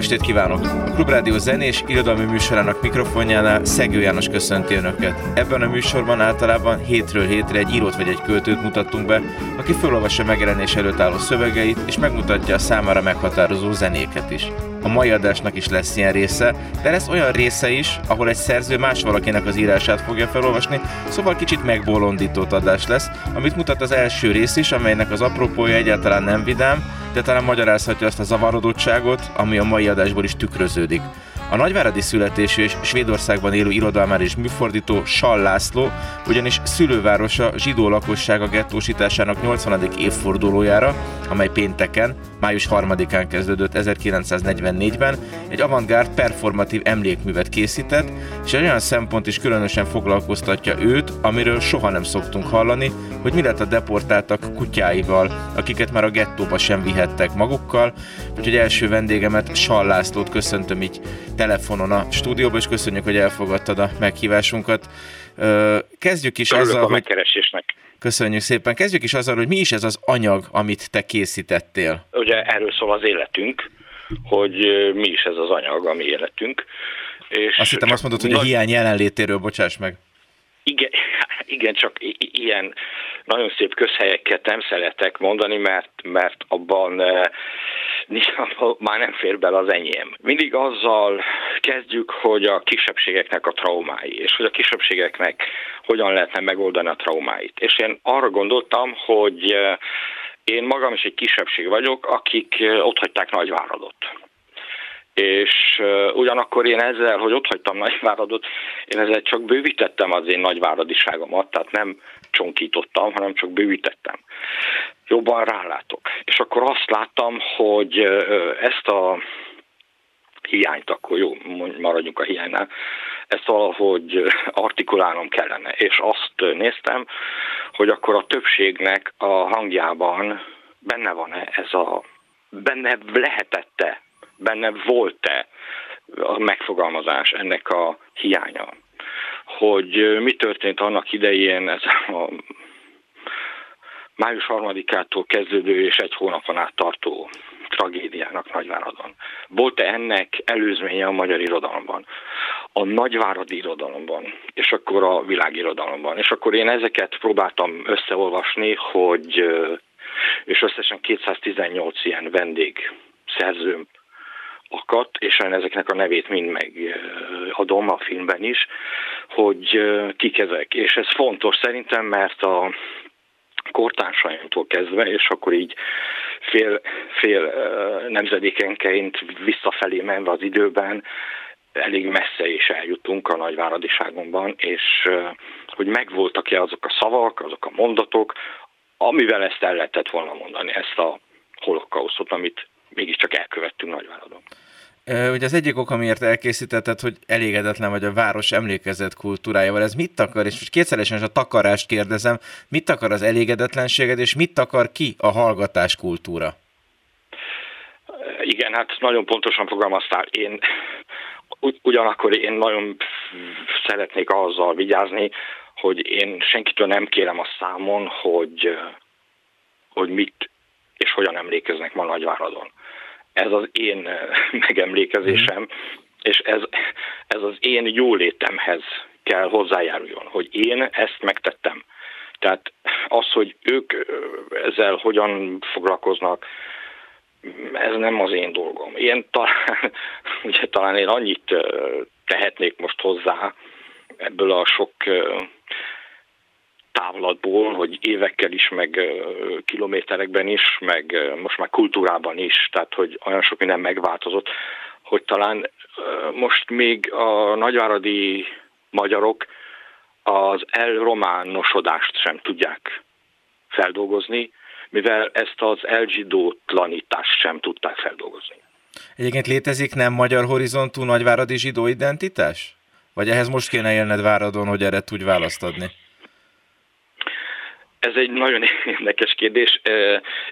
estét kívánok! A Klubrádió zenés irodalmi műsorának mikrofonjánál Szegő János köszönti Önöket. Ebben a műsorban általában hétről hétre egy írót vagy egy költőt mutattunk be, aki felolvassa megjelenés előtt álló szövegeit, és megmutatja a számára meghatározó zenéket is. A mai adásnak is lesz ilyen része, de lesz olyan része is, ahol egy szerző más valakinek az írását fogja felolvasni, szóval kicsit megbolondított adás lesz, amit mutat az első rész is, amelynek az apropója egyáltalán nem vidám, de talán magyarázhatja azt a zavarodottságot, ami a mai adásból is tükröződik. A nagyváradi születésű és Svédországban élő irodalmár és műfordító Sal László ugyanis szülővárosa zsidó lakossága gettósításának 80. évfordulójára, amely pénteken, május 3-án kezdődött 1944-ben, egy avantgárd performatív emlékművet készített, és egy olyan szempont is különösen foglalkoztatja őt, amiről soha nem szoktunk hallani, hogy mi lett a deportáltak kutyáival, akiket már a gettóba sem vihettek magukkal, úgyhogy első vendégemet Sal Lászlót köszöntöm így telefonon a stúdióba, és köszönjük, hogy elfogadtad a meghívásunkat. Kezdjük is Örülök azzal, a megkeresésnek. Köszönjük szépen. Kezdjük is azzal, hogy mi is ez az anyag, amit te készítettél. Ugye erről szól az életünk, hogy mi is ez az anyag, ami életünk. És azt hittem azt mondod, hogy a hiány jelenlétéről, bocsáss meg. Igen, igen, csak ilyen nagyon szép közhelyeket nem szeretek mondani, mert, mert abban már nem fér bele az enyém. Mindig azzal kezdjük, hogy a kisebbségeknek a traumái, és hogy a kisebbségeknek hogyan lehetne megoldani a traumáit. És én arra gondoltam, hogy én magam is egy kisebbség vagyok, akik ott hagyták Nagyváradot és ugyanakkor én ezzel, hogy ott hagytam Nagyváradot, én ezzel csak bővítettem az én nagyváradiságomat, tehát nem csonkítottam, hanem csak bővítettem. Jobban rálátok. És akkor azt láttam, hogy ezt a hiányt, akkor jó, maradjunk a hiánynál, ezt valahogy artikulálnom kellene. És azt néztem, hogy akkor a többségnek a hangjában benne van-e ez a, benne lehetette benne volt-e a megfogalmazás ennek a hiánya. Hogy mi történt annak idején ez a május harmadikától kezdődő és egy hónapon át tartó tragédiának Nagyváradon. Volt-e ennek előzménye a magyar irodalomban? A nagyváradi irodalomban, és akkor a világirodalomban. És akkor én ezeket próbáltam összeolvasni, hogy és összesen 218 ilyen vendég szerzőm akadt, és én ezeknek a nevét mind megadom a filmben is, hogy kik ezek. És ez fontos szerintem, mert a kortársaimtól kezdve, és akkor így fél, fél nemzedékenként visszafelé menve az időben, elég messze is eljutunk a nagyváradiságunkban, és hogy megvoltak-e azok a szavak, azok a mondatok, amivel ezt el lehetett volna mondani, ezt a holokausztot, amit mégiscsak elkövettünk Nagyváradon. Ugye az egyik ok, amiért elkészítetted, hogy elégedetlen vagy a város emlékezett kultúrájával. Ez mit akar? És most kétszeresen a takarást kérdezem, mit akar az elégedetlenséged, és mit akar ki a hallgatás kultúra? Igen, hát nagyon pontosan fogalmaztál. Én ugyanakkor én nagyon szeretnék azzal vigyázni, hogy én senkitől nem kérem a számon, hogy, hogy mit és hogyan emlékeznek ma Nagyváradon ez az én eh, megemlékezésem, és ez, ez az én jólétemhez kell hozzájáruljon, hogy én ezt megtettem. Tehát az, hogy ők eh, ezzel hogyan foglalkoznak, ez nem az én dolgom. Én talán, ugye talán én annyit eh, tehetnék most hozzá ebből a sok távlatból, hogy évekkel is, meg kilométerekben is, meg most már kultúrában is, tehát hogy olyan sok minden megváltozott, hogy talán most még a nagyváradi magyarok az elrománosodást sem tudják feldolgozni, mivel ezt az elzsidótlanítást sem tudták feldolgozni. Egyébként létezik nem magyar horizontú nagyváradi zsidó identitás? Vagy ehhez most kéne élned Váradon, hogy erre tudj választ adni? Ez egy nagyon érdekes kérdés.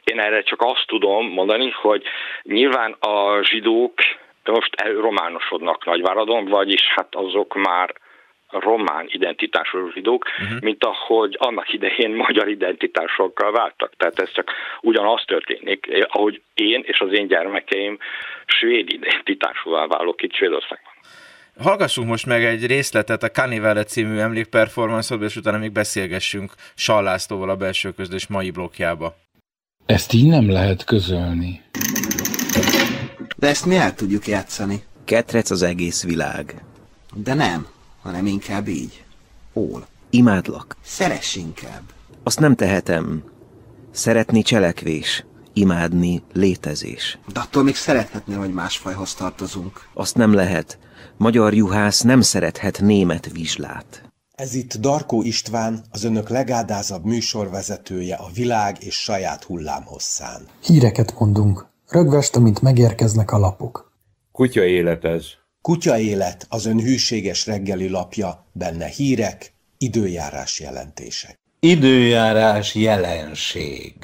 Én erre csak azt tudom mondani, hogy nyilván a zsidók most románosodnak Nagyváradon, vagyis hát azok már román identitású zsidók, uh-huh. mint ahogy annak idején magyar identitásokkal váltak. Tehát ez csak ugyanaz történik, ahogy én és az én gyermekeim svéd identitásúvá válok itt Svédországban. Hallgassunk most meg egy részletet a Canivelle című emlékperformance és utána még beszélgessünk Sallászlóval a belső közlés mai blokkjába. Ezt így nem lehet közölni. De ezt mi el tudjuk játszani. Ketrec az egész világ. De nem, hanem inkább így. Hol? Imádlak. Szeress inkább. Azt nem tehetem. Szeretni cselekvés, imádni létezés. De attól még szerethetné, hogy másfajhoz tartozunk. Azt nem lehet. Magyar juhász nem szerethet német vizslát. Ez itt Darkó István, az önök legádázabb műsorvezetője a világ és saját hullámhosszán. Híreket mondunk. Rögvest, amint megérkeznek a lapok. Kutya élet ez. Kutya élet az ön hűséges reggeli lapja, benne hírek, időjárás jelentések. Időjárás jelenség.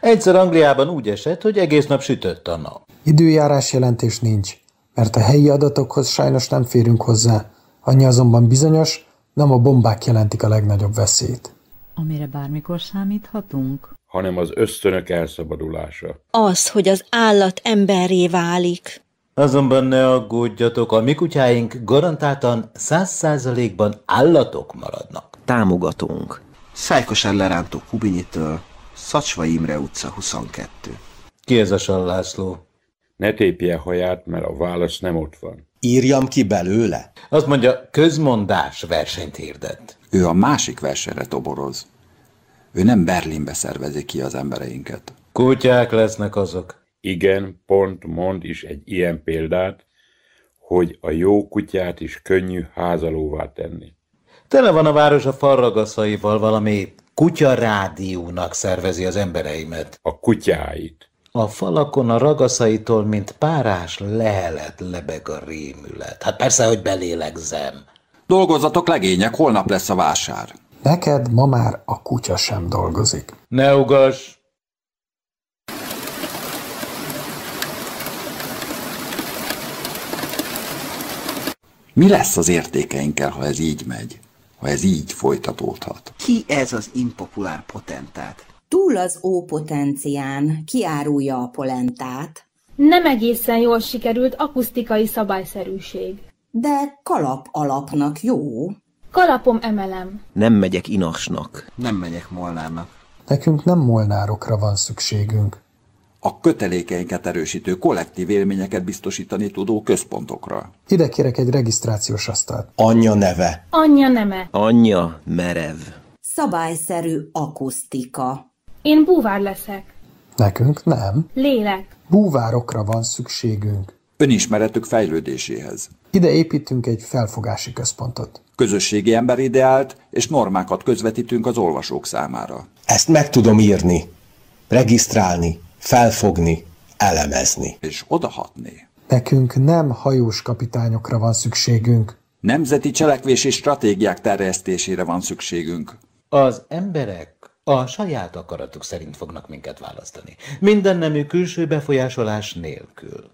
Egyszer Angliában úgy esett, hogy egész nap sütött a nap. Időjárás jelentés nincs, mert a helyi adatokhoz sajnos nem férünk hozzá. Annyi azonban bizonyos, nem a bombák jelentik a legnagyobb veszélyt. Amire bármikor számíthatunk? hanem az ösztönök elszabadulása. Az, hogy az állat emberré válik. Azonban ne aggódjatok, a mi kutyáink garantáltan száz százalékban állatok maradnak. Támogatunk. Szájkosan lerántó Kubinyitől, Szacsva Imre utca 22. Ki ez a Sallászló? Ne tépje haját, mert a válasz nem ott van. Írjam ki belőle? Azt mondja, közmondás versenyt hirdet. Ő a másik versenyre toboroz. Ő nem Berlinbe szervezi ki az embereinket. Kutyák lesznek azok. Igen, pont mond is egy ilyen példát, hogy a jó kutyát is könnyű házalóvá tenni. Tele van a város a farragaszaival, valami kutyarádiónak szervezi az embereimet. A kutyáit. A falakon a ragaszaitól, mint párás lehelet lebeg a rémület. Hát persze, hogy belélegzem. Dolgozzatok legények, holnap lesz a vásár. Neked ma már a kutya sem dolgozik. Ne ugass! Mi lesz az értékeinkkel, ha ez így megy? Ha ez így folytatódhat? Ki ez az impopulár potentát? Túl az ópotencián, kiárulja a polentát. Nem egészen jól sikerült akusztikai szabályszerűség. De kalap alapnak jó. Kalapom emelem. Nem megyek inasnak. Nem megyek molnárnak. Nekünk nem molnárokra van szükségünk. A kötelékeinket erősítő kollektív élményeket biztosítani tudó központokra. Ide kérek egy regisztrációs asztalt. Anyja neve. Anyja neme. Anyja merev. Szabályszerű akusztika. Én búvár leszek. Nekünk nem. Lélek. Búvárokra van szükségünk. Önismeretük fejlődéséhez. Ide építünk egy felfogási központot. Közösségi emberideált és normákat közvetítünk az olvasók számára. Ezt meg tudom írni, regisztrálni, felfogni, elemezni. És odahatni. Nekünk nem hajós kapitányokra van szükségünk. Nemzeti cselekvési stratégiák terjesztésére van szükségünk. Az emberek a saját akaratuk szerint fognak minket választani. Minden nemű külső befolyásolás nélkül.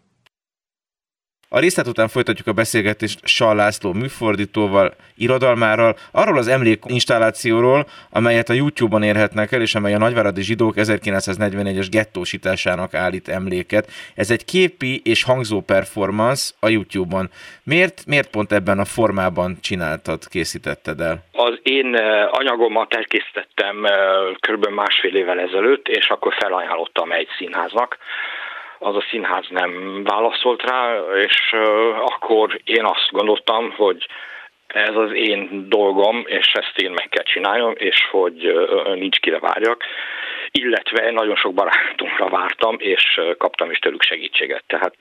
A részlet után folytatjuk a beszélgetést Sal László műfordítóval, irodalmárral, arról az emlékinstallációról, amelyet a YouTube-on érhetnek el, és amely a nagyváradi zsidók 1941-es gettósításának állít emléket. Ez egy képi és hangzó performance a YouTube-on. Miért, miért pont ebben a formában csináltad, készítetted el? Az én eh, anyagomat elkészítettem eh, kb. másfél évvel ezelőtt, és akkor felajánlottam egy színháznak, az a színház nem válaszolt rá, és akkor én azt gondoltam, hogy ez az én dolgom, és ezt én meg kell csináljam, és hogy nincs kire várjak. Illetve nagyon sok barátunkra vártam, és kaptam is tőlük segítséget. Tehát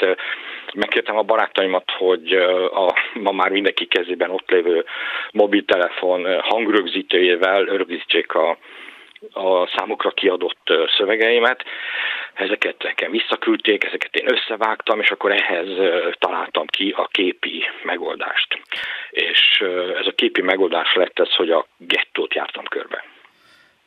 megkértem a barátaimat, hogy a ma már mindenki kezében ott lévő mobiltelefon hangrögzítőjével rögzítsék a a számukra kiadott szövegeimet, ezeket nekem visszaküldték, ezeket én összevágtam, és akkor ehhez találtam ki a képi megoldást. És ez a képi megoldás lett ez, hogy a gettót jártam körbe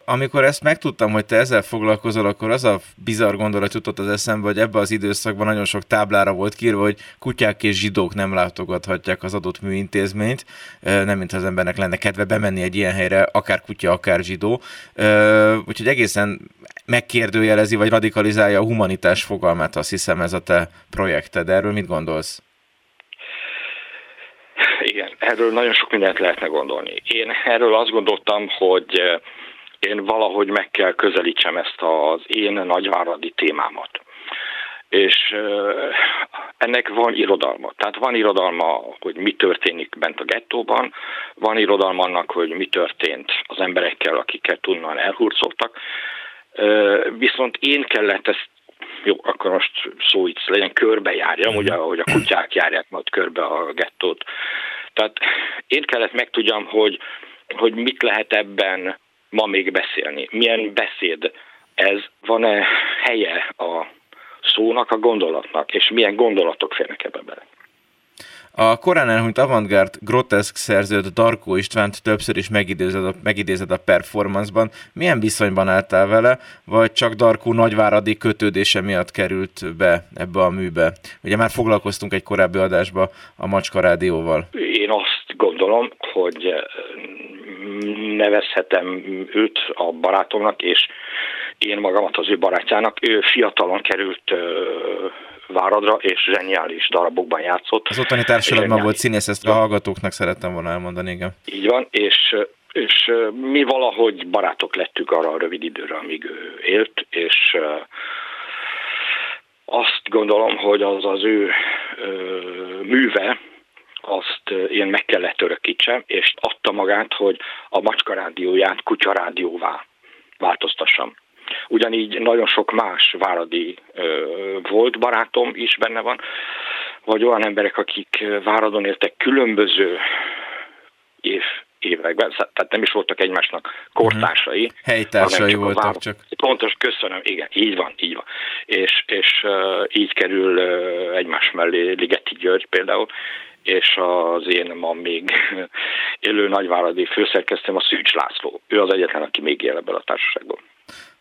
amikor ezt megtudtam, hogy te ezzel foglalkozol, akkor az a bizarr gondolat jutott az eszembe, hogy ebbe az időszakban nagyon sok táblára volt kírva, hogy kutyák és zsidók nem látogathatják az adott műintézményt, nem mint az embernek lenne kedve bemenni egy ilyen helyre, akár kutya, akár zsidó. Úgyhogy egészen megkérdőjelezi, vagy radikalizálja a humanitás fogalmát, azt hiszem ez a te projekted. Erről mit gondolsz? Igen, erről nagyon sok mindent lehetne gondolni. Én erről azt gondoltam, hogy én valahogy meg kell közelítsem ezt az én nagyváradi témámat. És ennek van irodalma. Tehát van irodalma, hogy mi történik bent a gettóban, van irodalma annak, hogy mi történt az emberekkel, akiket tudnán elhurcoltak. Viszont én kellett ezt jó, akkor most szó itt legyen, körbejárjam, ugye, ahogy a kutyák járják majd körbe a gettót. Tehát én kellett megtudjam, hogy, hogy mit lehet ebben ma még beszélni. Milyen beszéd ez? Van-e helye a szónak, a gondolatnak, és milyen gondolatok férnek ebbe bele? A korán elhunyt avantgárd groteszk szerzőt Darkó Istvánt többször is megidézed a, megidézed a performanceban. Milyen viszonyban álltál vele, vagy csak Darkó nagyváradi kötődése miatt került be ebbe a műbe? Ugye már foglalkoztunk egy korábbi adásba a Macska Rádióval. Én azt gondolom, hogy nevezhetem őt a barátomnak, és én magamat az ő barátjának. Ő fiatalon került Váradra, és zseniális darabokban játszott. Az ottani társadalomban volt színész, ezt a hallgatóknak szerettem volna elmondani, igen. Így van, és, és mi valahogy barátok lettük arra a rövid időre, amíg ő élt, és azt gondolom, hogy az az ő műve, azt én meg kellett örökítsem, és adta magát, hogy a macska rádióját kutyarádióvá változtassam. Ugyanígy nagyon sok más váradi volt barátom is benne van, vagy olyan emberek, akik Váradon éltek különböző év, években, tehát nem is voltak egymásnak kortársai. Uh-huh. Helytársai csak voltak város... csak. Pontos, köszönöm, igen, így van, így van. És, és uh, így kerül uh, egymás mellé Ligeti György például, és az én ma még élő nagyváradi főszerkesztőm a Szűcs László. Ő az egyetlen, aki még él ebből a társaságból.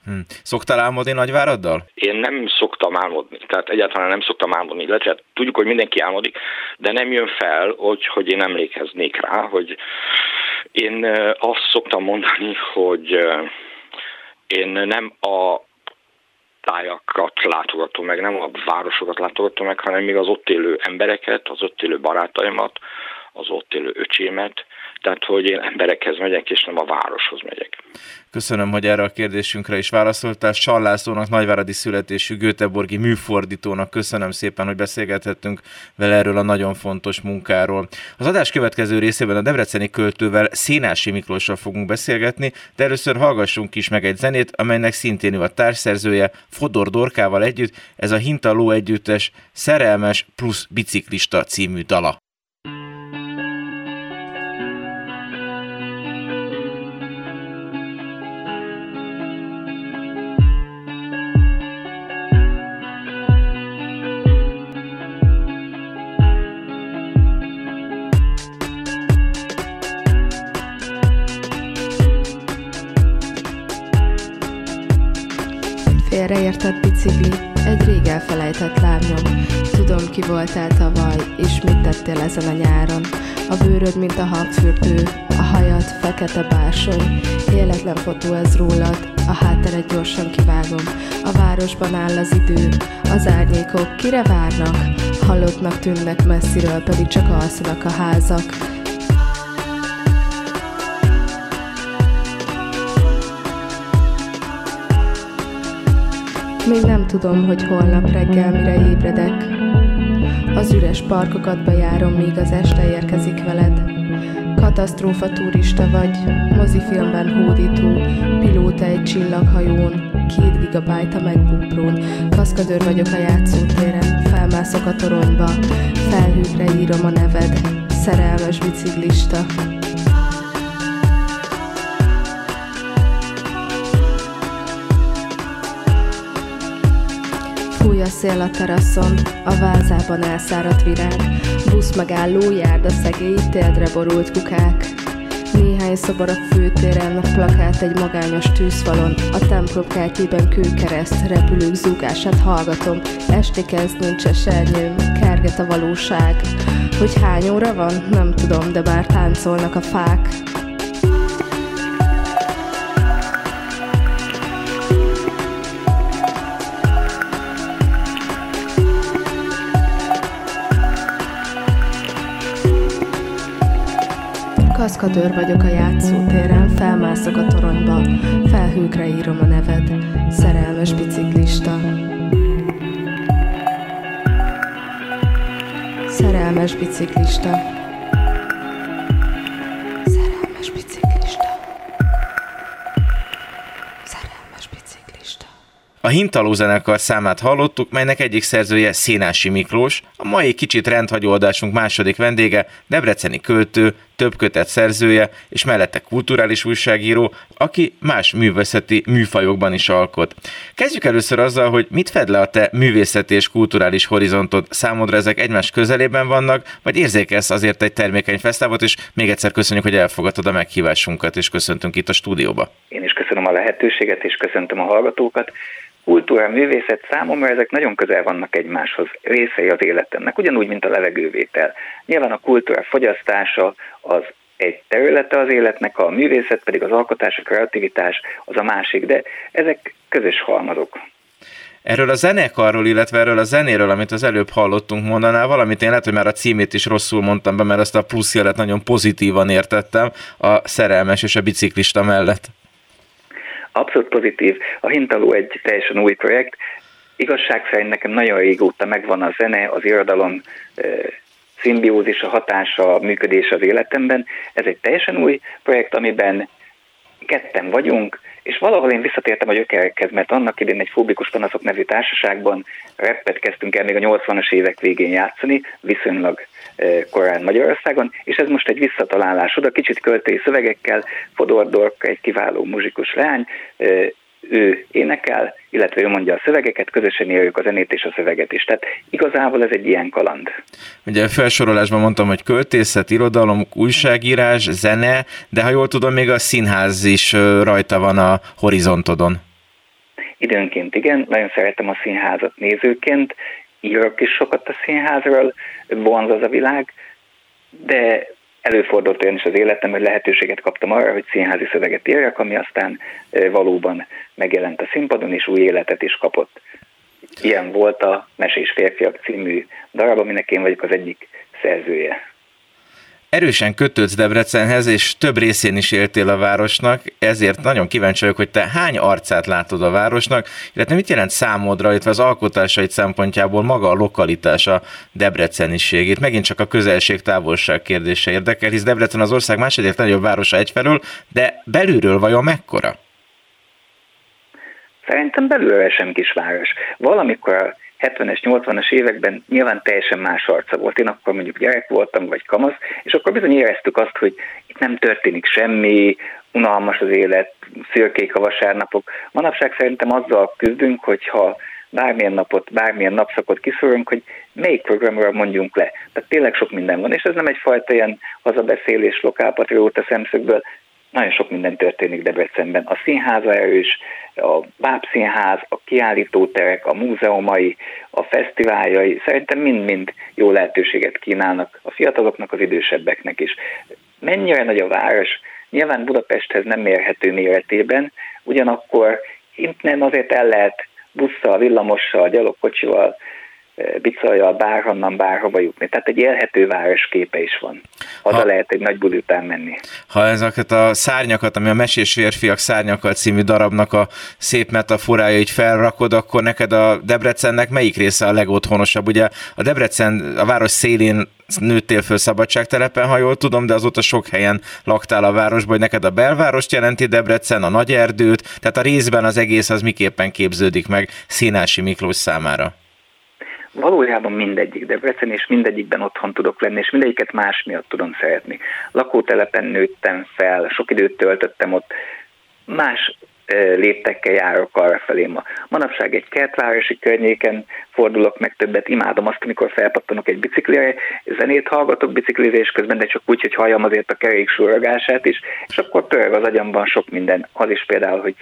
Hmm. Szoktál álmodni Nagyváraddal? Én nem szoktam álmodni, tehát egyáltalán nem szoktam álmodni, illetve tudjuk, hogy mindenki álmodik, de nem jön fel, hogy, hogy én emlékeznék rá, hogy én azt szoktam mondani, hogy én nem a tájakat látogatom meg, nem a városokat látogatom meg, hanem még az ott élő embereket, az ott élő barátaimat, az ott élő öcsémet, tehát hogy én emberekhez megyek, és nem a városhoz megyek. Köszönöm, hogy erre a kérdésünkre is válaszoltál. Sallászónak, nagyváradi születésű Göteborgi műfordítónak köszönöm szépen, hogy beszélgethettünk vele erről a nagyon fontos munkáról. Az adás következő részében a debreceni költővel Szénási Miklóssal fogunk beszélgetni, de először hallgassunk is meg egy zenét, amelynek szintén ő a társszerzője Fodor Dorkával együtt, ez a Hintaló együttes Szerelmes plusz biciklista című dala. Félreértett bicikli, egy rég elfelejtett lábnyom. Tudom, ki voltál tavaly, és mit tettél ezen a nyáron. A bőröd, mint a habfürdő, a hajad, fekete bársony. Életlen fotó ez rólad, a hátteret gyorsan kivágom. A városban áll az idő, az árnyékok kire várnak? Halottnak tűnnek messziről, pedig csak alszanak a házak. Még nem tudom, hogy holnap reggel mire ébredek. Az üres parkokat bejárom, míg az este érkezik veled. Katasztrófa turista vagy, mozifilmben hódító, pilóta egy csillaghajón, két gigabyte a MacBook kaszkadőr vagyok a játszótéren, felmászok a toronyba, felhőkre írom a neved, szerelmes biciklista. A szél a teraszon, a vázában elszáradt virág, busz megálló járda szegély, téldre borult kukák. Néhány szobor a főtéren, plakát egy magányos tűzfalon, a templom kertjében kőkereszt, repülők zúgását hallgatom, esti kezd nincs esernyőm, kerget a valóság. Hogy hány óra van? Nem tudom, de bár táncolnak a fák. Kaszkadőr vagyok a játszótéren, felmászok a toronyba, felhőkre írom a neved, szerelmes biciklista. Szerelmes biciklista. Szerelmes biciklista. Szerelmes biciklista. A Hintaló zenekar számát hallottuk, melynek egyik szerzője Szénási Miklós, a mai kicsit rendhagyó adásunk második vendége, debreceni költő, több kötet szerzője, és mellette kulturális újságíró, aki más művészeti műfajokban is alkot. Kezdjük először azzal, hogy mit fed le a te művészeti és kulturális horizontod? Számodra ezek egymás közelében vannak, vagy érzékelsz azért egy termékeny fesztávot, és még egyszer köszönjük, hogy elfogadtad a meghívásunkat, és köszöntünk itt a stúdióba. Én is köszönöm a lehetőséget, és köszöntöm a hallgatókat kultúra, művészet számomra ezek nagyon közel vannak egymáshoz, részei az életemnek, ugyanúgy, mint a levegővétel. Nyilván a kultúra fogyasztása az egy területe az életnek, a művészet pedig az alkotás, a kreativitás az a másik, de ezek közös halmazok. Erről a zenekarról, illetve erről a zenéről, amit az előbb hallottunk, mondaná valamit, én lehet, hogy már a címét is rosszul mondtam be, mert azt a plusz jelet nagyon pozitívan értettem a szerelmes és a biciklista mellett. Abszolút pozitív. A Hintaló egy teljesen új projekt. Igazság szerint nekem nagyon régóta megvan a zene, az irodalom szimbiózis, a hatása, a működés az életemben. Ez egy teljesen új projekt, amiben ketten vagyunk, és valahol én visszatértem a gyökerekhez, mert annak idén egy Fóbikus Panaszok nevű társaságban rappet kezdtünk el még a 80-as évek végén játszani, viszonylag korán Magyarországon, és ez most egy visszatalálás oda, kicsit költői szövegekkel, Fodor Dork, egy kiváló muzsikus leány, ő énekel, illetve ő mondja a szövegeket, közösen írjuk a zenét és a szöveget is. Tehát igazából ez egy ilyen kaland. Ugye a felsorolásban mondtam, hogy költészet, irodalom, újságírás, zene, de ha jól tudom, még a színház is rajta van a horizontodon. Időnként igen, nagyon szeretem a színházat nézőként, írok is sokat a színházról, vonz az a világ, de előfordult olyan is az életem, hogy lehetőséget kaptam arra, hogy színházi szöveget írjak, ami aztán valóban megjelent a színpadon, és új életet is kapott. Ilyen volt a Mesés férfiak című darab, aminek én vagyok az egyik szerzője erősen kötődsz Debrecenhez, és több részén is éltél a városnak, ezért nagyon kíváncsi vagyok, hogy te hány arcát látod a városnak, illetve mit jelent számodra, illetve az alkotásait szempontjából maga a lokalitás, a Debreceniség. megint csak a közelség-távolság kérdése érdekel, hisz Debrecen az ország második nagyobb városa egyfelől, de belülről vajon mekkora? Szerintem belülről sem kisváros. Valamikor 70-es, 80-as években nyilván teljesen más arca volt. Én akkor mondjuk gyerek voltam, vagy kamasz, és akkor bizony éreztük azt, hogy itt nem történik semmi, unalmas az élet, szürkék a vasárnapok. Manapság szerintem azzal küzdünk, hogyha bármilyen napot, bármilyen napszakot kiszorunk, hogy melyik programról mondjunk le. Tehát tényleg sok minden van, és ez nem egyfajta ilyen hazabeszélés lokálpatrióta szemszögből, nagyon sok minden történik Debrecenben. A színháza erős, a bábszínház, a kiállítóterek, a múzeumai, a fesztiváljai, szerintem mind-mind jó lehetőséget kínálnak a fiataloknak, az idősebbeknek is. Mennyire nagy a város? Nyilván Budapesthez nem mérhető méretében, ugyanakkor innen azért el lehet busszal, villamossal, gyalogkocsival, bicajjal bárhonnan bárhova jutni. Tehát egy élhető városképe is van. Oda ha, lehet egy nagy buli után menni. Ha ezeket a szárnyakat, ami a Mesés férfiak szárnyakkal című darabnak a szép metaforája így felrakod, akkor neked a Debrecennek melyik része a legotthonosabb? Ugye a Debrecen a város szélén nőttél föl szabadságtelepen, ha jól tudom, de azóta sok helyen laktál a városban, hogy neked a belvárost jelenti Debrecen, a nagy erdőt, tehát a részben az egész az miképpen képződik meg Színási Miklós számára? Valójában mindegyik Debrecen, és mindegyikben otthon tudok lenni, és mindegyiket más miatt tudom szeretni. Lakótelepen nőttem fel, sok időt töltöttem ott, más léptekkel járok arra felé ma. Manapság egy kertvárosi környéken fordulok meg többet, imádom azt, amikor felpattanok egy biciklire, zenét hallgatok biciklizés közben, de csak úgy, hogy halljam azért a kerék is, és akkor törög az agyamban sok minden. Az is például, hogy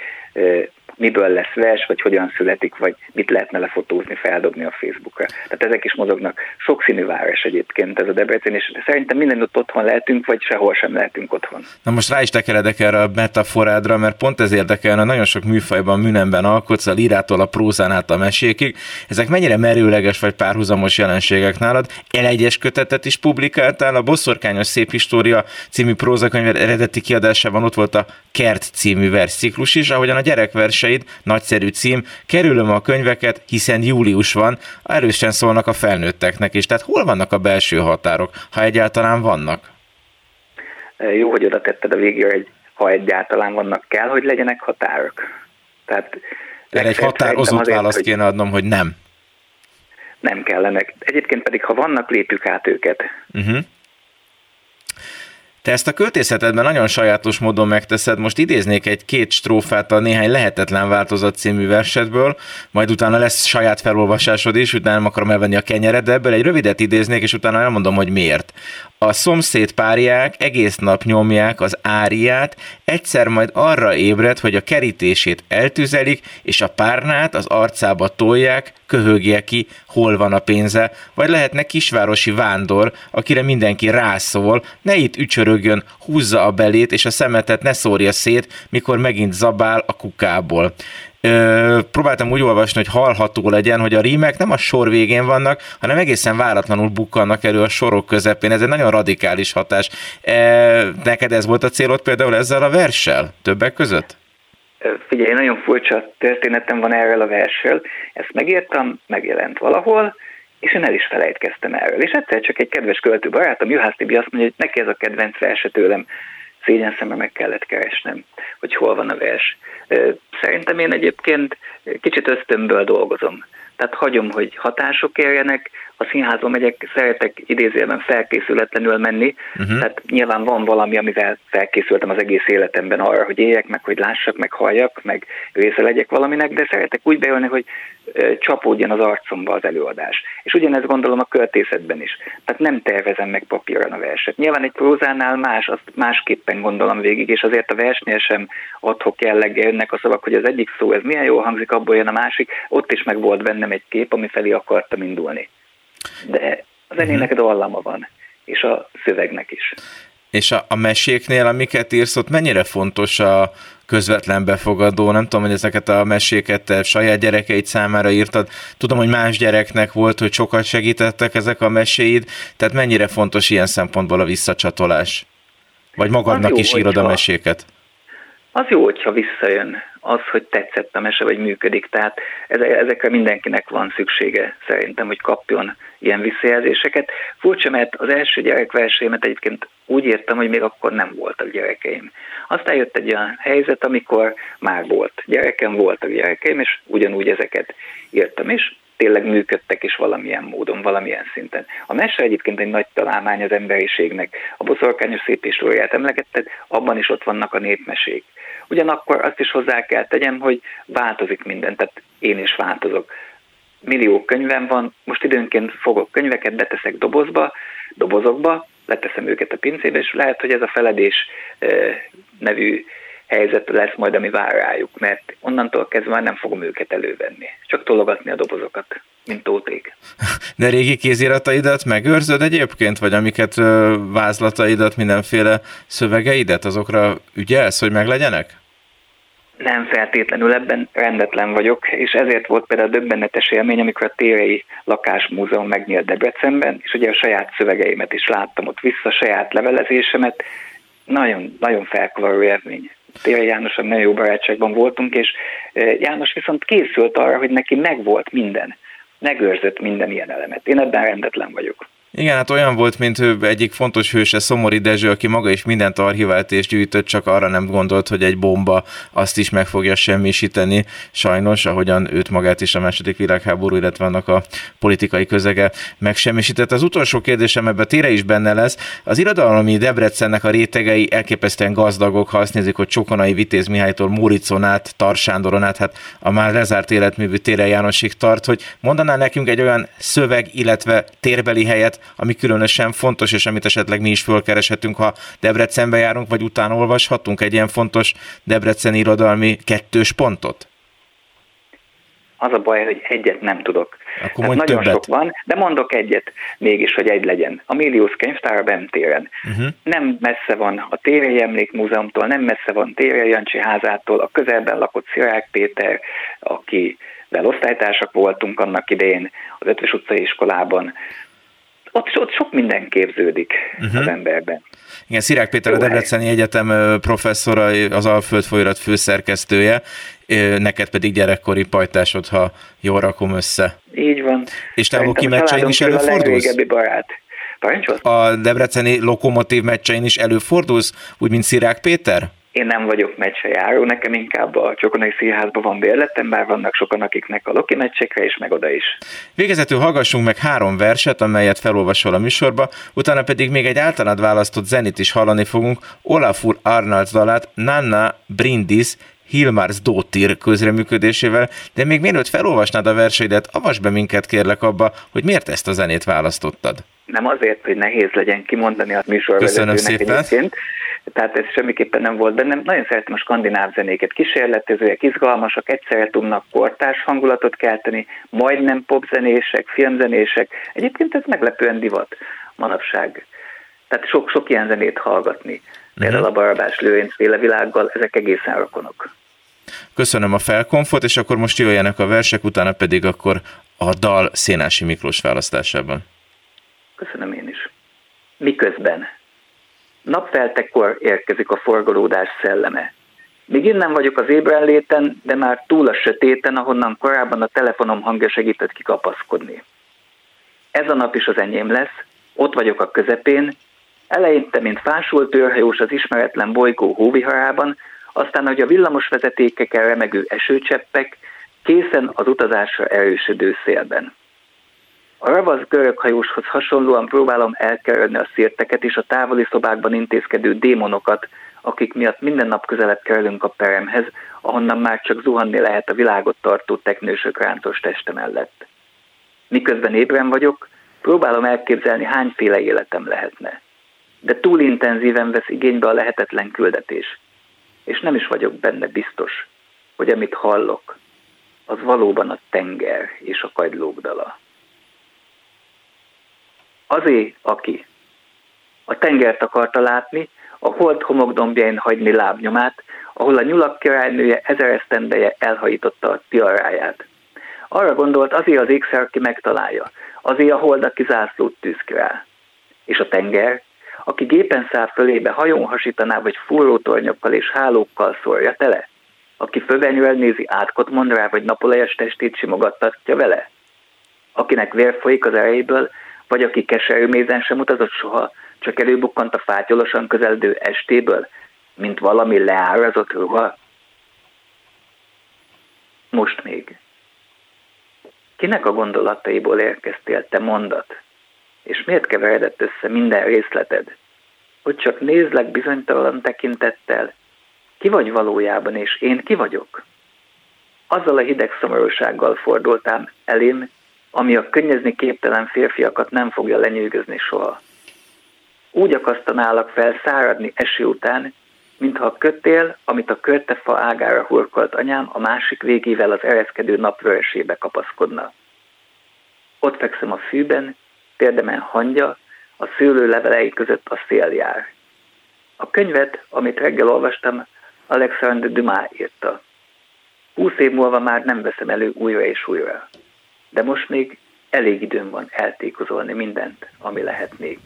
miből lesz vers, vagy hogyan születik, vagy mit lehetne lefotózni, feldobni a Facebookra. Tehát ezek is mozognak. Sokszínű város egyébként ez a Debrecen, és szerintem mindenütt otthon lehetünk, vagy sehol sem lehetünk otthon. Na most rá is tekeredek erre a metaforádra, mert pont ez érdekel, nagyon sok műfajban, műnemben alkotsz, a lírától a prózán át a mesékig. Ezek mennyire merőleges vagy párhuzamos jelenségek nálad? Elegyes kötetet is publikáltál, a Boszorkányos Szép História című prózakönyv eredeti kiadásában ott volt a Kert című versziklus is, ahogyan a gyerekvers verseid, nagyszerű cím, kerülöm a könyveket, hiszen július van, erősen szólnak a felnőtteknek is. Tehát hol vannak a belső határok, ha egyáltalán vannak? Jó, hogy oda tetted a végére, hogy ha egyáltalán vannak, kell, hogy legyenek határok. Tehát Erre egy határozott azért, választ hogy kéne adnom, hogy nem. Nem kellenek. Egyébként pedig, ha vannak, lépjük át őket. Uh-huh. Te ezt a költészetedben nagyon sajátos módon megteszed. Most idéznék egy két strófát a néhány lehetetlen változat című versetből, majd utána lesz saját felolvasásod is, utána nem akarom elvenni a kenyered, de ebből egy rövidet idéznék, és utána elmondom, hogy miért. A szomszéd párják egész nap nyomják az áriát, egyszer majd arra ébred, hogy a kerítését eltüzelik, és a párnát az arcába tolják, köhögje ki, hol van a pénze, vagy lehetne kisvárosi vándor, akire mindenki rászól, ne itt ücsörögjön, húzza a belét, és a szemetet ne szórja szét, mikor megint zabál a kukából ö, próbáltam úgy olvasni, hogy hallható legyen, hogy a rímek nem a sor végén vannak, hanem egészen váratlanul bukkannak elő a sorok közepén. Ez egy nagyon radikális hatás. E, neked ez volt a célod például ezzel a verssel többek között? Figyelj, nagyon furcsa történetem van erről a verssel. Ezt megírtam, megjelent valahol, és én el is felejtkeztem erről. És egyszer csak egy kedves költő barátom, Juhász Tibi azt mondja, hogy neki ez a kedvenc verse tőlem szégyen szemre meg kellett keresnem, hogy hol van a vers. Szerintem én egyébként kicsit ösztönből dolgozom. Tehát hagyom, hogy hatások érjenek, a színházba megyek, szeretek idézőjelben felkészületlenül menni, uh-huh. tehát nyilván van valami, amivel felkészültem az egész életemben arra, hogy éljek meg, hogy lássak, meg halljak, meg része legyek valaminek, de szeretek úgy beülni, hogy csapódjon az arcomba az előadás. És ugyanezt gondolom a költészetben is. Tehát nem tervezem meg papíron a verset. Nyilván egy prózánál más, azt másképpen gondolom végig, és azért a versnél sem adhok jelleggel jönnek a szavak, hogy az egyik szó ez milyen jól hangzik, abból jön a másik, ott is meg volt bennem egy kép, ami felé akartam indulni de az zenének uh-huh. dallama van, és a szövegnek is. És a, a meséknél, amiket írsz, ott mennyire fontos a közvetlen befogadó? Nem tudom, hogy ezeket a meséket te saját gyerekeid számára írtad. Tudom, hogy más gyereknek volt, hogy sokat segítettek ezek a meséid, tehát mennyire fontos ilyen szempontból a visszacsatolás? Vagy magadnak jó, is írod a meséket? Az jó, hogyha visszajön az, hogy tetszett a mese, vagy működik. Tehát ezekre mindenkinek van szüksége szerintem, hogy kapjon ilyen visszajelzéseket. Furcsa, mert az első gyerekversémet egyébként úgy írtam, hogy még akkor nem voltak gyerekeim. Aztán jött egy olyan helyzet, amikor már volt gyerekem, voltak gyerekeim, és ugyanúgy ezeket írtam is tényleg működtek is valamilyen módon, valamilyen szinten. A mese egyébként egy nagy találmány az emberiségnek. A boszorkányos szép istóriát emlegetted, abban is ott vannak a népmesék. Ugyanakkor azt is hozzá kell tegyem, hogy változik minden, tehát én is változok. Millió könyvem van, most időnként fogok könyveket, beteszek dobozba, dobozokba, leteszem őket a pincébe, és lehet, hogy ez a feledés nevű helyzet lesz majd, ami vár rájuk, mert onnantól kezdve már nem fogom őket elővenni. Csak tologatni a dobozokat, mint tóték. De régi kézirataidat megőrzöd egyébként, vagy amiket vázlataidat, mindenféle szövegeidet, azokra ügyelsz, hogy meglegyenek? Nem feltétlenül, ebben rendetlen vagyok, és ezért volt például döbbenetes élmény, amikor a Térei Lakásmúzeum megnyílt Debrecenben, és ugye a saját szövegeimet is láttam ott vissza, a saját levelezésemet, nagyon, nagyon felkavaró élmény. Térei Jánosan nagyon jó barátságban voltunk, és János viszont készült arra, hogy neki megvolt minden, megőrzött minden ilyen elemet. Én ebben rendetlen vagyok. Igen, hát olyan volt, mint ő egyik fontos hőse, Szomori Dezső, aki maga is mindent archivált és gyűjtött, csak arra nem gondolt, hogy egy bomba azt is meg fogja semmisíteni, sajnos, ahogyan őt magát is a második világháború, illetve annak a politikai közege megsemmisített. Az utolsó kérdésem ebbe tére is benne lesz. Az irodalmi Debrecennek a rétegei elképesztően gazdagok, ha azt nézik, hogy Csokonai Vitéz Mihálytól Móricon át, Tarsándoron át, hát a már lezárt életművű Tére Jánosig tart, hogy mondanál nekünk egy olyan szöveg, illetve térbeli helyet, ami különösen fontos, és amit esetleg mi is fölkereshetünk, ha Debrecenbe járunk, vagy utána olvashatunk egy ilyen fontos Debrecen irodalmi kettős pontot? Az a baj, hogy egyet nem tudok. Akkor Tehát nagyon többet. sok van, de mondok egyet mégis, hogy egy legyen. A Milius könyvtár a Bemtéren. Uh-huh. Nem messze van a Térei Emlékmúzeumtól, nem messze van Térei Jancsi házától, a közelben lakott Szirák Péter, aki osztálytársak voltunk annak idején az Ötös utcai iskolában. Ott, ott sok minden képződik uh-huh. az emberben. Igen, Szirák Péter a Debreceni Egyetem professzora, az Alföld folyóirat főszerkesztője, neked pedig gyerekkori pajtásod, ha jól rakom össze. Így van. És te a meccsein is előfordulsz? A barát. Parancsolsz? A debreceni lokomotív meccsein is előfordulsz, úgy, mint Szirák Péter? Én nem vagyok meccsejáró, nekem inkább a Csokonai Színházban van bérletem, bár vannak sokan, akiknek a Loki meccsekre, és meg oda is. Végezetül hallgassunk meg három verset, amelyet felolvasol a műsorba, utána pedig még egy általad választott zenit is hallani fogunk, Olafur Arnalds dalát Nanna Brindis Hilmars Dótir közreműködésével, de még mielőtt felolvasnád a verseidet, avasd be minket kérlek abba, hogy miért ezt a zenét választottad. Nem azért, hogy nehéz legyen kimondani a műsorvezetőnek Köszönöm szépen. egyébként, tehát ez semmiképpen nem volt bennem. Nagyon szeretem a skandináv zenéket, kísérletezőek, izgalmasak, egyszerre tudnak kortárs hangulatot kelteni, majdnem popzenések, filmzenések. Egyébként ez meglepően divat manapság. Tehát sok-sok ilyen zenét hallgatni. Például a Barabás Lőrinc féle világgal, ezek egészen rokonok. Köszönöm a felkonfot, és akkor most jöjjenek a versek, utána pedig akkor a dal Szénási Miklós választásában. Köszönöm én is. Miközben napfeltekor érkezik a forgolódás szelleme. Még innen vagyok az ébrenléten, de már túl a sötéten, ahonnan korábban a telefonom hangja segített kikapaszkodni. Ez a nap is az enyém lesz, ott vagyok a közepén, eleinte, mint fásult őrhajós az ismeretlen bolygó hóviharában, aztán, hogy a villamos vezetékeken remegő esőcseppek, készen az utazásra erősödő szélben. A ravasz görög hajóshoz hasonlóan próbálom elkerülni a szirteket és a távoli szobákban intézkedő démonokat, akik miatt minden nap közelebb kerülünk a peremhez, ahonnan már csak zuhanni lehet a világot tartó teknősök rántos teste mellett. Miközben ébren vagyok, próbálom elképzelni, hányféle életem lehetne. De túl intenzíven vesz igénybe a lehetetlen küldetés. És nem is vagyok benne biztos, hogy amit hallok, az valóban a tenger és a kagylók dala. Azé, aki a tengert akarta látni, a hold homokdombjain hagyni lábnyomát, ahol a nyulak királynője ezer esztendeje elhajította a tiaráját. Arra gondolt, azért az ékszer, aki megtalálja, azért a hold, aki zászlót tűz rá. És a tenger, aki gépen száll fölébe, hajón hasítaná, vagy fúrótornyokkal és hálókkal szórja tele, aki fövenyően nézi átkot mond rá, vagy napolejes testét simogattatja vele, akinek vér folyik az erejéből, vagy aki keserű mézen sem utazott soha, csak előbukkant a fátyolosan közeledő estéből, mint valami leárazott ruha? Most még. Kinek a gondolataiból érkeztél te mondat? És miért keveredett össze minden részleted? Hogy csak nézlek bizonytalan tekintettel? Ki vagy valójában, és én ki vagyok? Azzal a hideg szomorúsággal fordultám elém, ami a könnyezni képtelen férfiakat nem fogja lenyűgözni soha. Úgy akasztanálak fel száradni eső után, mintha a kötél, amit a körtefa ágára hurkolt anyám, a másik végével az ereszkedő napvörösébe kapaszkodna. Ott fekszem a fűben, térdemen hangya, a szőlő levelei között a szél jár. A könyvet, amit reggel olvastam, Alexandre Dumas írta. Húsz év múlva már nem veszem elő újra és újra. De most még elég időm van eltékozolni mindent, ami lehet még.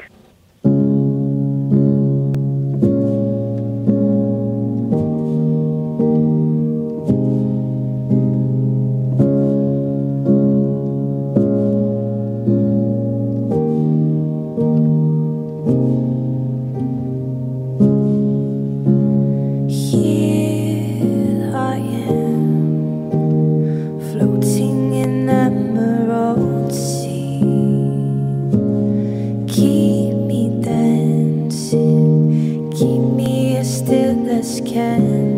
Can.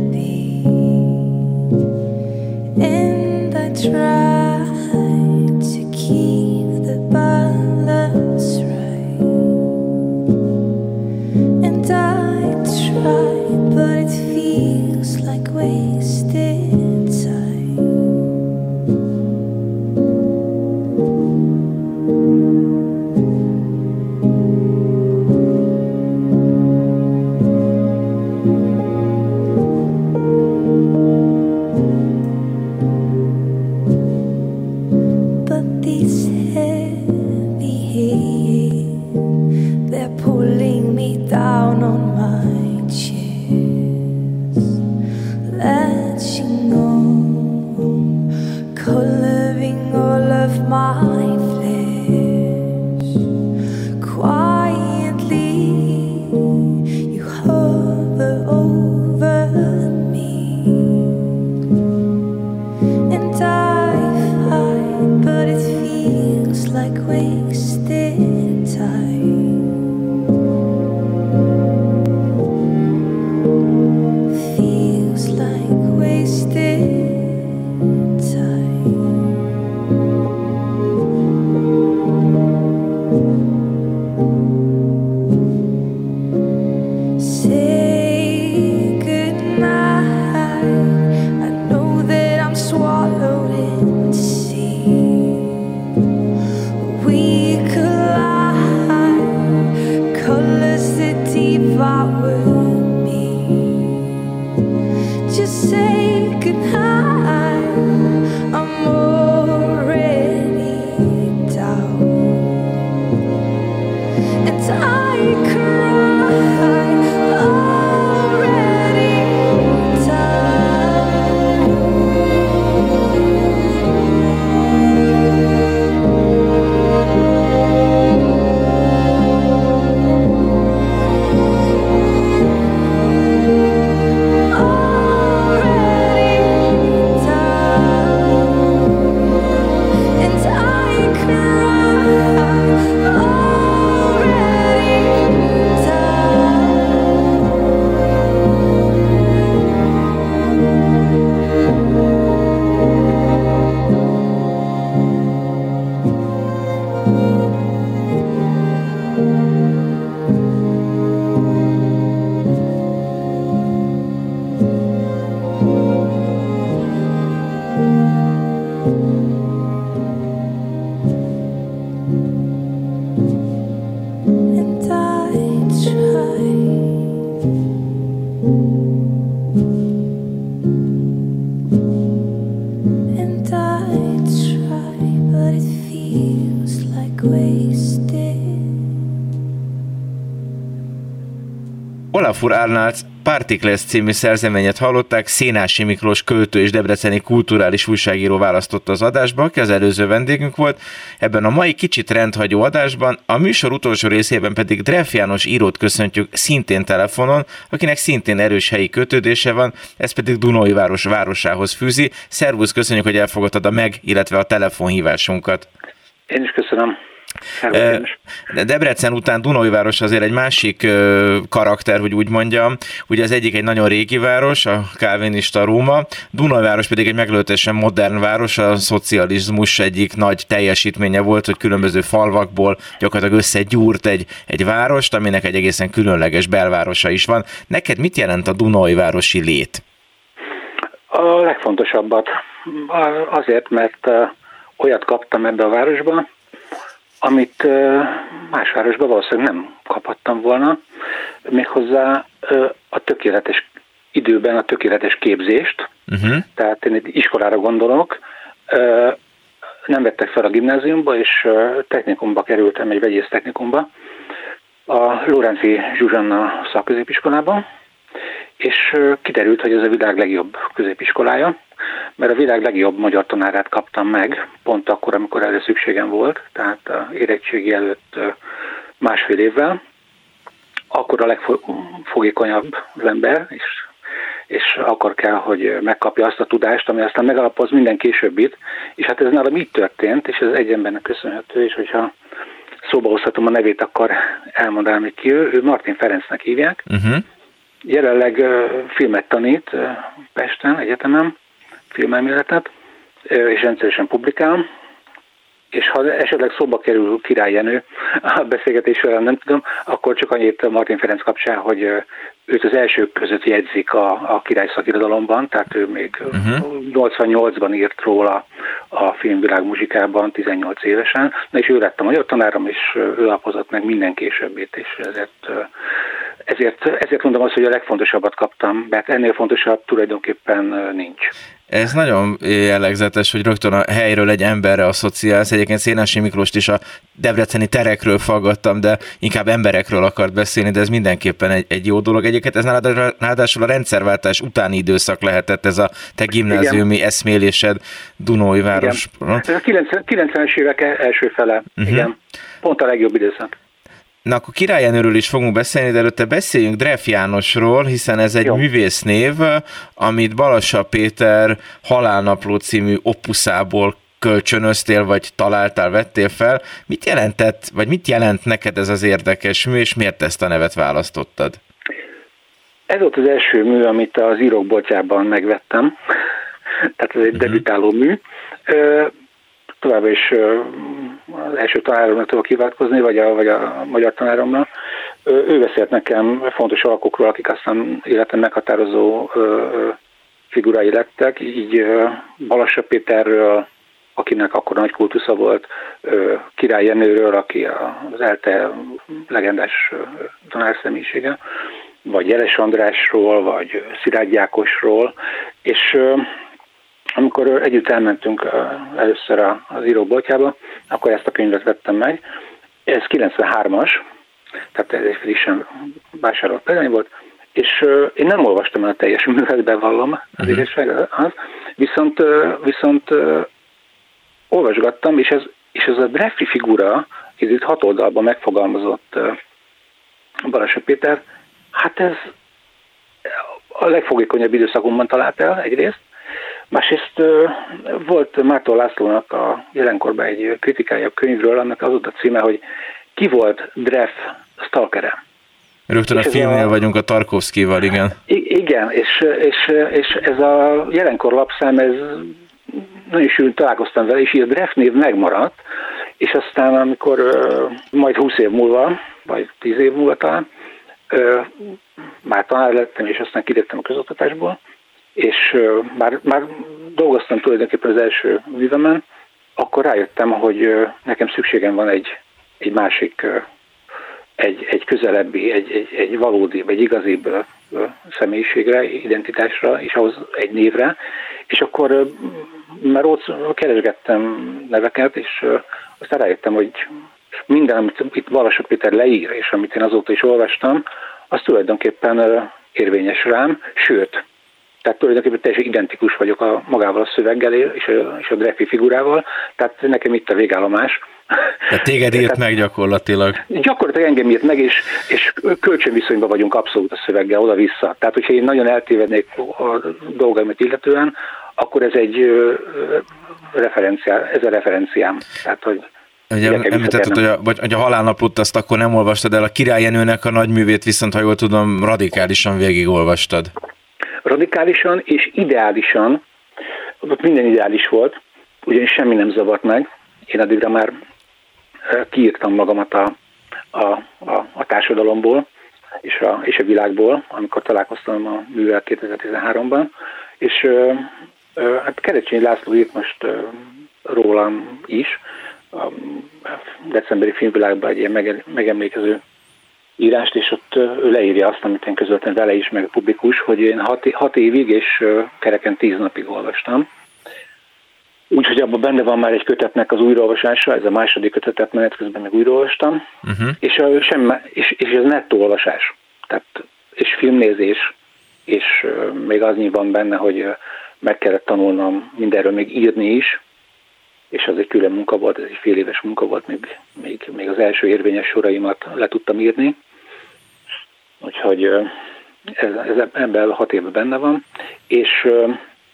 Olafur Arnalds Particles című szerzeményet hallották, Szénási Miklós költő és debreceni kulturális újságíró választotta az adásba, aki az előző vendégünk volt. Ebben a mai kicsit rendhagyó adásban, a műsor utolsó részében pedig Dreff János írót köszöntjük szintén telefonon, akinek szintén erős helyi kötődése van, ez pedig Dunói város városához fűzi. Szervusz, köszönjük, hogy elfogadtad a meg, illetve a telefonhívásunkat. Én is köszönöm. De Debrecen után Dunajváros azért egy másik karakter, hogy úgy mondjam. Ugye az egyik egy nagyon régi város, a kálvinista Róma, Dunajváros pedig egy meglehetősen modern város, a szocializmus egyik nagy teljesítménye volt, hogy különböző falvakból gyakorlatilag összegyúrt egy, egy várost, aminek egy egészen különleges belvárosa is van. Neked mit jelent a Dunajvárosi lét? A legfontosabbat azért, mert olyat kaptam ebbe a városba, amit más városban valószínűleg nem kaphattam volna, méghozzá a tökéletes időben a tökéletes képzést, uh-huh. tehát én egy iskolára gondolok, nem vettek fel a gimnáziumba, és technikumba kerültem, egy vegyész technikumba, a Lórenci Zsuzsanna szakközépiskolába, és kiderült, hogy ez a világ legjobb középiskolája, mert a világ legjobb magyar tanárát kaptam meg, pont akkor, amikor erre szükségem volt, tehát érettségi előtt másfél évvel. Akkor a legfogékonyabb az ember, és, és akkor kell, hogy megkapja azt a tudást, ami aztán megalapoz minden későbbit, és hát ez nálam így történt, és ez egy embernek köszönhető, és hogyha szóba hozhatom a nevét, akkor elmondanám, hogy ki ő. Ő Martin Ferencnek hívják, uh-huh. jelenleg filmet tanít Pesten, egyetemen, filmelméletet, és rendszeresen publikál, és ha esetleg szóba kerül Király Jenő a beszélgetés során, nem tudom, akkor csak annyit Martin Ferenc kapcsán, hogy őt az elsők között jegyzik a, a király szakirodalomban, tehát ő még uh-huh. 88-ban írt róla a filmvilág muzsikában 18 évesen, na és ő lett a magyar tanárom, és ő lapozott meg minden későbbét, és ezért, ezért, ezért mondom azt, hogy a legfontosabbat kaptam, mert ennél fontosabb tulajdonképpen nincs. Ez nagyon jellegzetes, hogy rögtön a helyről egy emberre asszociálsz. Egyébként Szénási Miklóst is a debreceni terekről faggattam, de inkább emberekről akart beszélni, de ez mindenképpen egy, egy jó dolog. Egyébként ez ráadásul a rendszerváltás utáni időszak lehetett, ez a te gimnáziumi igen. eszmélésed Dunói város. Igen. Ez a 90-es évek első fele, uh-huh. igen. Pont a legjobb időszak. Na akkor Királyenőről is fogunk beszélni, de előtte beszéljünk Dref Jánosról, hiszen ez egy Jó. művésznév, amit Balassa Péter Halálnapló című opuszából kölcsönöztél, vagy találtál, vettél fel. Mit jelentett, vagy mit jelent neked ez az érdekes mű, és miért ezt a nevet választottad? Ez volt az első mű, amit az írók boltjában megvettem. Tehát ez egy uh-huh. debütáló mű továbbá is első tanáromnak tudok kiváltkozni, vagy a, vagy a magyar tanáromnak. Ő beszélt nekem fontos alkokról, akik aztán életem meghatározó figurái lettek, így Balassa Péterről, akinek akkor nagy kultusza volt, Király Jenőről, aki az ELTE legendás tanár személyisége, vagy Jeles Andrásról, vagy Szirágy Jákosról, és amikor együtt elmentünk először az íróboltjába, akkor ezt a könyvet vettem meg. Ez 93-as, tehát ez egy frissen vásárolt példány volt, és én nem olvastam el a teljes művet, bevallom, az uh-huh. igazság az, viszont, viszont olvasgattam, és ez, és ez a Dreffi figura, ez itt hat oldalban megfogalmazott Balassa Péter, hát ez a legfogékonyabb időszakomban talált el egyrészt, Másrészt volt Márton Lászlónak a jelenkorban egy kritikája a könyvről, annak az volt a címe, hogy ki volt Dreff stalkere. Rögtön és a filmnél a... vagyunk a Tarkovszkival, igen. I- igen, és, és, és ez a jelenkor lapszám, ez nagyon sűrűn találkoztam vele, és így a Dreff név megmaradt, és aztán amikor majd 20 év múlva, vagy 10 év múlva talán, már tanár lettem, és aztán kiléptem a közoktatásból, és már, már dolgoztam tulajdonképpen az első művemen, akkor rájöttem, hogy nekem szükségem van egy, egy másik, egy, egy közelebbi, egy, egy, egy valódi, egy igazibb személyiségre, identitásra, és ahhoz egy névre, és akkor már ott keresgettem neveket, és aztán rájöttem, hogy minden, amit itt Valasok Péter leír, és amit én azóta is olvastam, az tulajdonképpen érvényes rám, sőt, tehát tulajdonképpen teljesen identikus vagyok a magával a szöveggel és a, és a Dreffi figurával, tehát nekem itt a végállomás. Tehát téged írt meg gyakorlatilag. Gyakorlatilag engem írt meg, és, és kölcsönviszonyban vagyunk abszolút a szöveggel oda-vissza. Tehát, hogyha én nagyon eltévednék a dolgaimat illetően, akkor ez egy referenciá, ez a referenciám. Tehát, hogy Ugye említetted, hogy a, vagy, hogy a halálnapot azt akkor nem olvastad el, a királyenőnek a nagyművét viszont, ha jól tudom, radikálisan végigolvastad radikálisan és ideálisan, ott minden ideális volt, ugyanis semmi nem zavart meg. Én addigra már kiírtam magamat a, a, a, a társadalomból és a, és a világból, amikor találkoztam a művel 2013-ban, és hát Kerecsényi László írt most rólam is, a decemberi filmvilágban egy ilyen megemlékező írást, és ott ő leírja azt, amit én közöltem vele is, meg publikus, hogy én hat, hat évig és kereken tíz napig olvastam. Úgyhogy abban benne van már egy kötetnek az újraolvasása, ez a második kötetet menet közben meg újraolvastam, uh-huh. és, sem, és, és ez nettó olvasás, tehát, és filmnézés, és még az van benne, hogy meg kellett tanulnom mindenről még írni is, és az egy külön munka volt, ez egy fél éves munka volt, még, még, még az első érvényes soraimat le tudtam írni, Úgyhogy ez, ez ebben hat évben benne van, és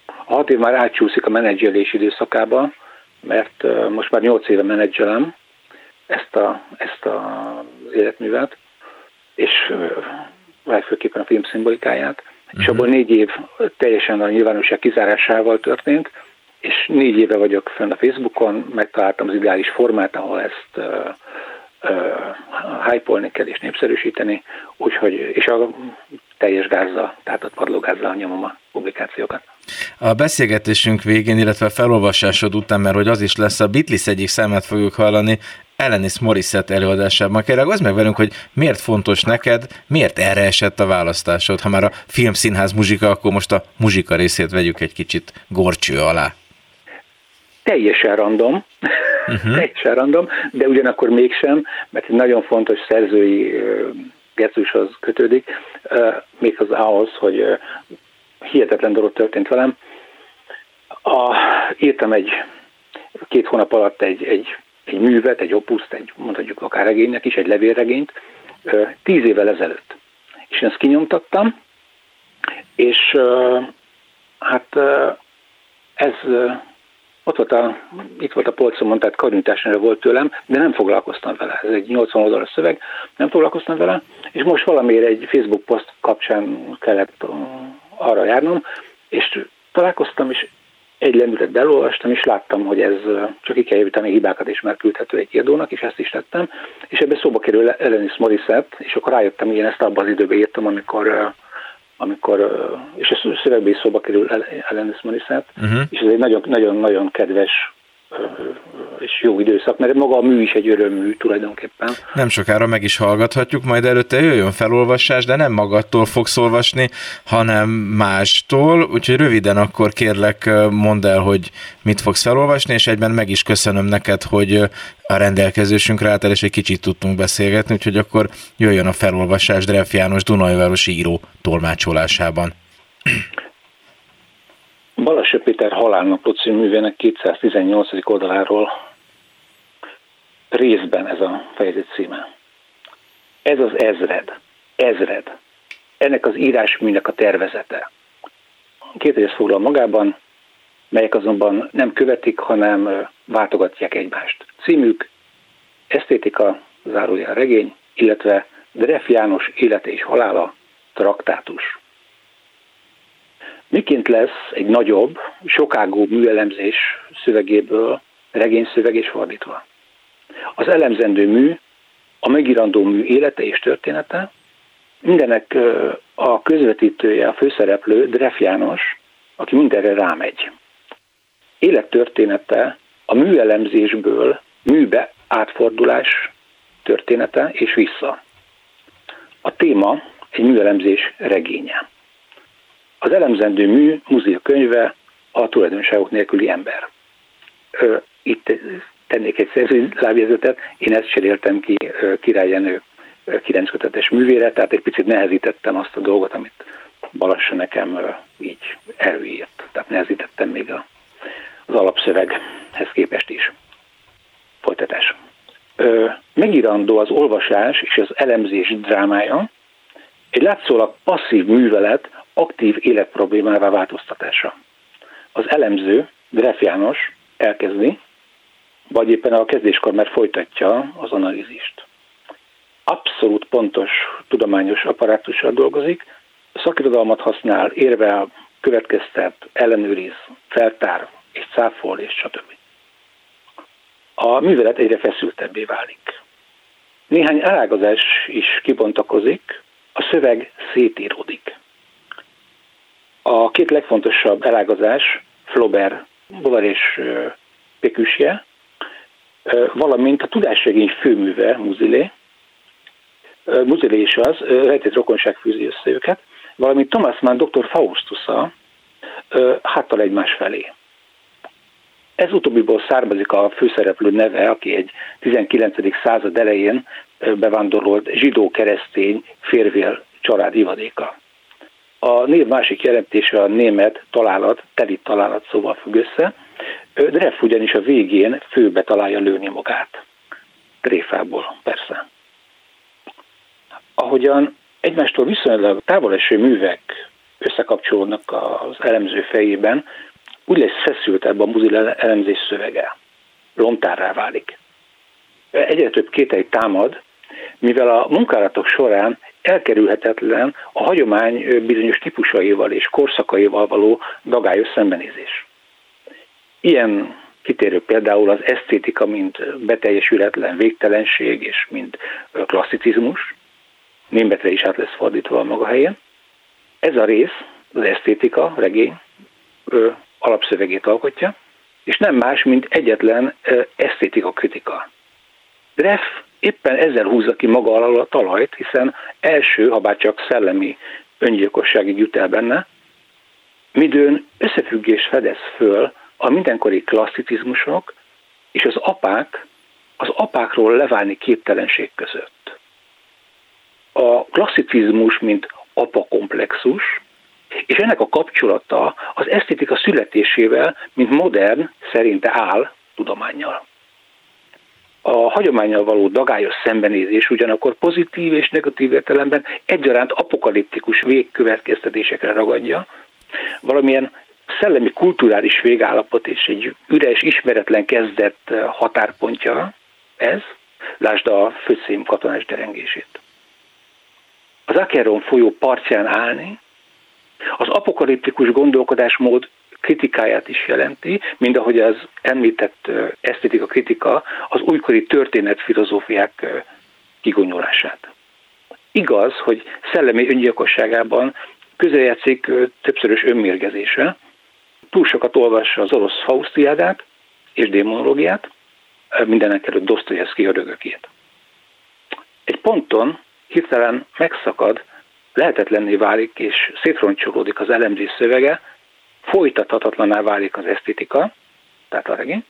a hat év már átcsúszik a menedzselés időszakába, mert most már nyolc éve menedzselem ezt, a, ezt az életművet, és legfőképpen a film szimbolikáját, uh-huh. és abból négy év teljesen a nyilvánosság kizárásával történt, és négy éve vagyok fenn a Facebookon, megtaláltam az ideális formát, ahol ezt uh, uh, hype kell és népszerűsíteni, úgyhogy, és a teljes gázzal, tehát a padlógázzal nyomom a publikációkat. A beszélgetésünk végén, illetve felolvasásod után, mert hogy az is lesz, a Beatles egyik számát fogjuk hallani, Ellenis Morissette előadásában. Kérlek, az meg velünk, hogy miért fontos neked, miért erre esett a választásod? Ha már a filmszínház muzsika, akkor most a muzsika részét vegyük egy kicsit gorcső alá. Teljesen random, uh-huh. teljesen random, de ugyanakkor mégsem, mert egy nagyon fontos szerzői gesztushoz kötődik, még az ahhoz, hogy hihetetlen dolog történt velem. A, írtam egy két hónap alatt egy, egy, egy művet, egy opuszt, egy mondhatjuk akár regénynek is, egy levélregényt, tíz évvel ezelőtt. És én ezt kinyomtattam, és hát ez ott volt a, itt volt a polcomon, tehát karnyújtásnál volt tőlem, de nem foglalkoztam vele. Ez egy 80 oldalas szöveg, nem foglalkoztam vele, és most valamiért egy Facebook poszt kapcsán kellett arra járnom, és találkoztam, és egy lendületet elolvastam, és láttam, hogy ez csak ki kell javítani hibákat, és már küldhető egy írtónak, és ezt is tettem. És ebbe szóba kerül Elenis Morissette, és akkor rájöttem, hogy én ezt abban az időben írtam, amikor amikor, és a szövegbe is szóba kerül Elenis Morissette, uh-huh. és ez egy nagyon-nagyon kedves és jó időszak, mert maga a mű is egy örömmű tulajdonképpen. Nem sokára meg is hallgathatjuk, majd előtte jöjjön felolvasás, de nem magadtól fogsz olvasni, hanem mástól, úgyhogy röviden akkor kérlek mondd el, hogy mit fogsz felolvasni, és egyben meg is köszönöm neked, hogy a rendelkezésünkre álltál, és egy kicsit tudtunk beszélgetni, úgyhogy akkor jöjjön a felolvasás Dref János Dunajvárosi író tolmácsolásában. Balassa Péter halálnapló című művének 218. oldaláról részben ez a fejezet címe. Ez az ezred. Ezred. Ennek az írásműnek a tervezete. Két rész foglal magában, melyek azonban nem követik, hanem váltogatják egymást. Címük Esztétika, zárójel regény, illetve Dref János élete és halála, traktátus. Miként lesz egy nagyobb, sokágú műelemzés szövegéből regényszöveg és fordítva? Az elemzendő mű, a megírandó mű élete és története, mindenek a közvetítője, a főszereplő Dref János, aki mindenre rámegy. Élettörténete a műelemzésből műbe átfordulás története és vissza. A téma egy műelemzés regénye. Az elemzendő mű, múzia könyve, a tulajdonságok nélküli ember. Itt tennék egy szerzői lábjegyzetet, én ezt cseréltem ki Király Jenő 9 kötetes művére, tehát egy picit nehezítettem azt a dolgot, amit Balassa nekem így előírt. Tehát nehezítettem még a, az alapszöveghez képest is. Folytatás. Megírandó az olvasás és az elemzés drámája, egy látszólag passzív művelet aktív életproblémává változtatása. Az elemző, Gref János elkezdi, vagy éppen a kezdéskor már folytatja az analízist. Abszolút pontos tudományos apparátussal dolgozik, szakirodalmat használ, érvel, következtet, ellenőriz, feltár, és cáfol, és stb. A művelet egyre feszültebbé válik. Néhány elágazás is kibontakozik, a szöveg szétíródik. A két legfontosabb elágazás, Flaubert, Bovar és Péküsje, valamint a tudásregény főműve, Muzilé, Muzilé is az, rejtett rokonság fűzi össze őket, valamint Thomas Mann dr. Faustusa háttal egymás felé. Ez utóbbiból származik a főszereplő neve, aki egy 19. század elején bevándorolt zsidó-keresztény férvél család ivadéka. A név másik jelentése a német találat, teli találat szóval függ össze. Dreff ugyanis a végén főbe találja lőni magát. Tréfából, persze. Ahogyan egymástól viszonylag távoleső művek összekapcsolódnak az elemző fejében, úgy lesz feszültebb a muzil elemzés szövege. Lomtárrá válik. Egyre több kételj támad, mivel a munkálatok során elkerülhetetlen a hagyomány bizonyos típusaival és korszakaival való dagályos szembenézés. Ilyen kitérő például az esztétika, mint beteljesületlen végtelenség és mint klasszicizmus, németre is át lesz fordítva a maga helyén. Ez a rész, az esztétika, regény, alapszövegét alkotja, és nem más, mint egyetlen esztétika kritika. Dreff éppen ezzel húzza ki maga alól a talajt, hiszen első, ha bár csak szellemi öngyilkosságig jut el benne, midőn összefüggés fedez föl a mindenkori klasszicizmusok és az apák, az apákról leválni képtelenség között. A klasszicizmus, mint apakomplexus, és ennek a kapcsolata az esztétika születésével, mint modern, szerinte áll tudományjal. A hagyományjal való dagályos szembenézés ugyanakkor pozitív és negatív értelemben egyaránt apokaliptikus végkövetkeztetésekre ragadja, valamilyen szellemi kulturális végállapot és egy üres, ismeretlen kezdett határpontja ez, lásd a főszém katonás derengését. Az Akeron folyó partján állni, az apokaliptikus gondolkodásmód kritikáját is jelenti, mind ahogy az említett esztétika kritika az újkori történet filozófiák kigonyolását. Igaz, hogy szellemi öngyilkosságában közeljátszik többszörös önmérgezése, túl sokat olvassa az orosz Faustiádát és démonológiát, mindenek előtt Dostoyevsky ördögökét. Egy ponton hirtelen megszakad lehetetlenné válik és szétroncsolódik az elemzés szövege, folytathatatlaná válik az esztétika, tehát a regény,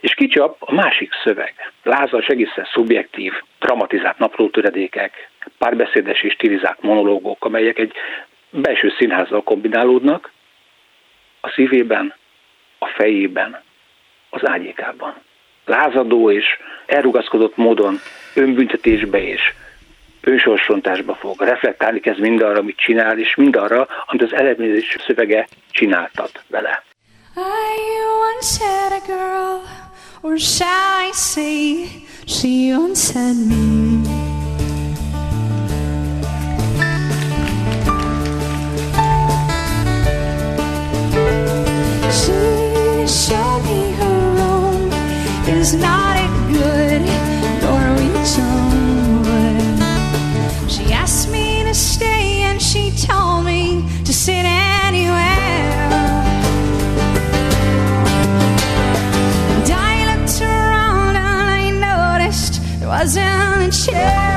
és kicsap a másik szöveg. Lázas, egészen szubjektív, dramatizált naplótöredékek, párbeszédes és stilizált monológok, amelyek egy belső színházzal kombinálódnak, a szívében, a fejében, az ágyékában. Lázadó és elrugaszkodott módon önbüntetésbe és önsorsrontásba fog. Reflektálni kezd mindarra, amit csinál, és mindarra, amit az elemzés szövege csináltat vele. I once had a girl, or shall I say, she once had me. Wasn't a.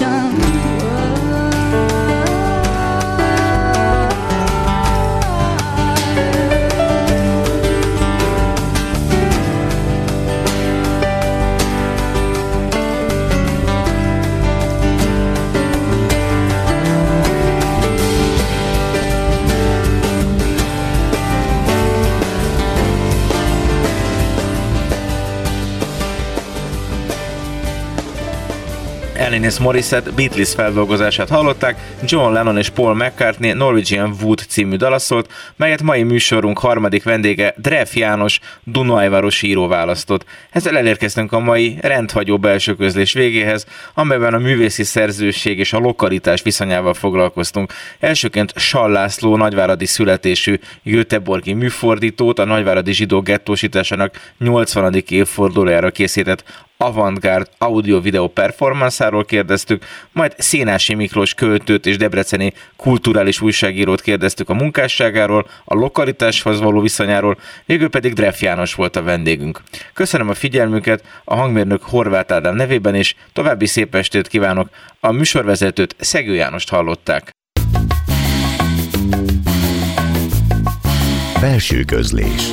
Norwegian Alanis Morissette Beatles feldolgozását hallották, John Lennon és Paul McCartney Norwegian Wood című dalaszolt, melyet mai műsorunk harmadik vendége Dreff János Dunajváros író választott. Ezzel elérkeztünk a mai rendhagyó belső közlés végéhez, amelyben a művészi szerzőség és a lokalitás viszonyával foglalkoztunk. Elsőként Sall László nagyváradi születésű Göteborgi műfordítót a nagyváradi zsidó gettósításának 80. évfordulójára készített avantgárd audio-video performanszáról kérdeztük, majd Szénási Miklós költőt és debreceni kulturális újságírót kérdeztük a munkásságáról, a lokalitáshoz való viszonyáról, végül pedig Dreff János volt a vendégünk. Köszönöm a figyelmüket a hangmérnök Horváth Ádám nevében, és további szép estét kívánok. A műsorvezetőt Szegő Jánost hallották. Belső közlés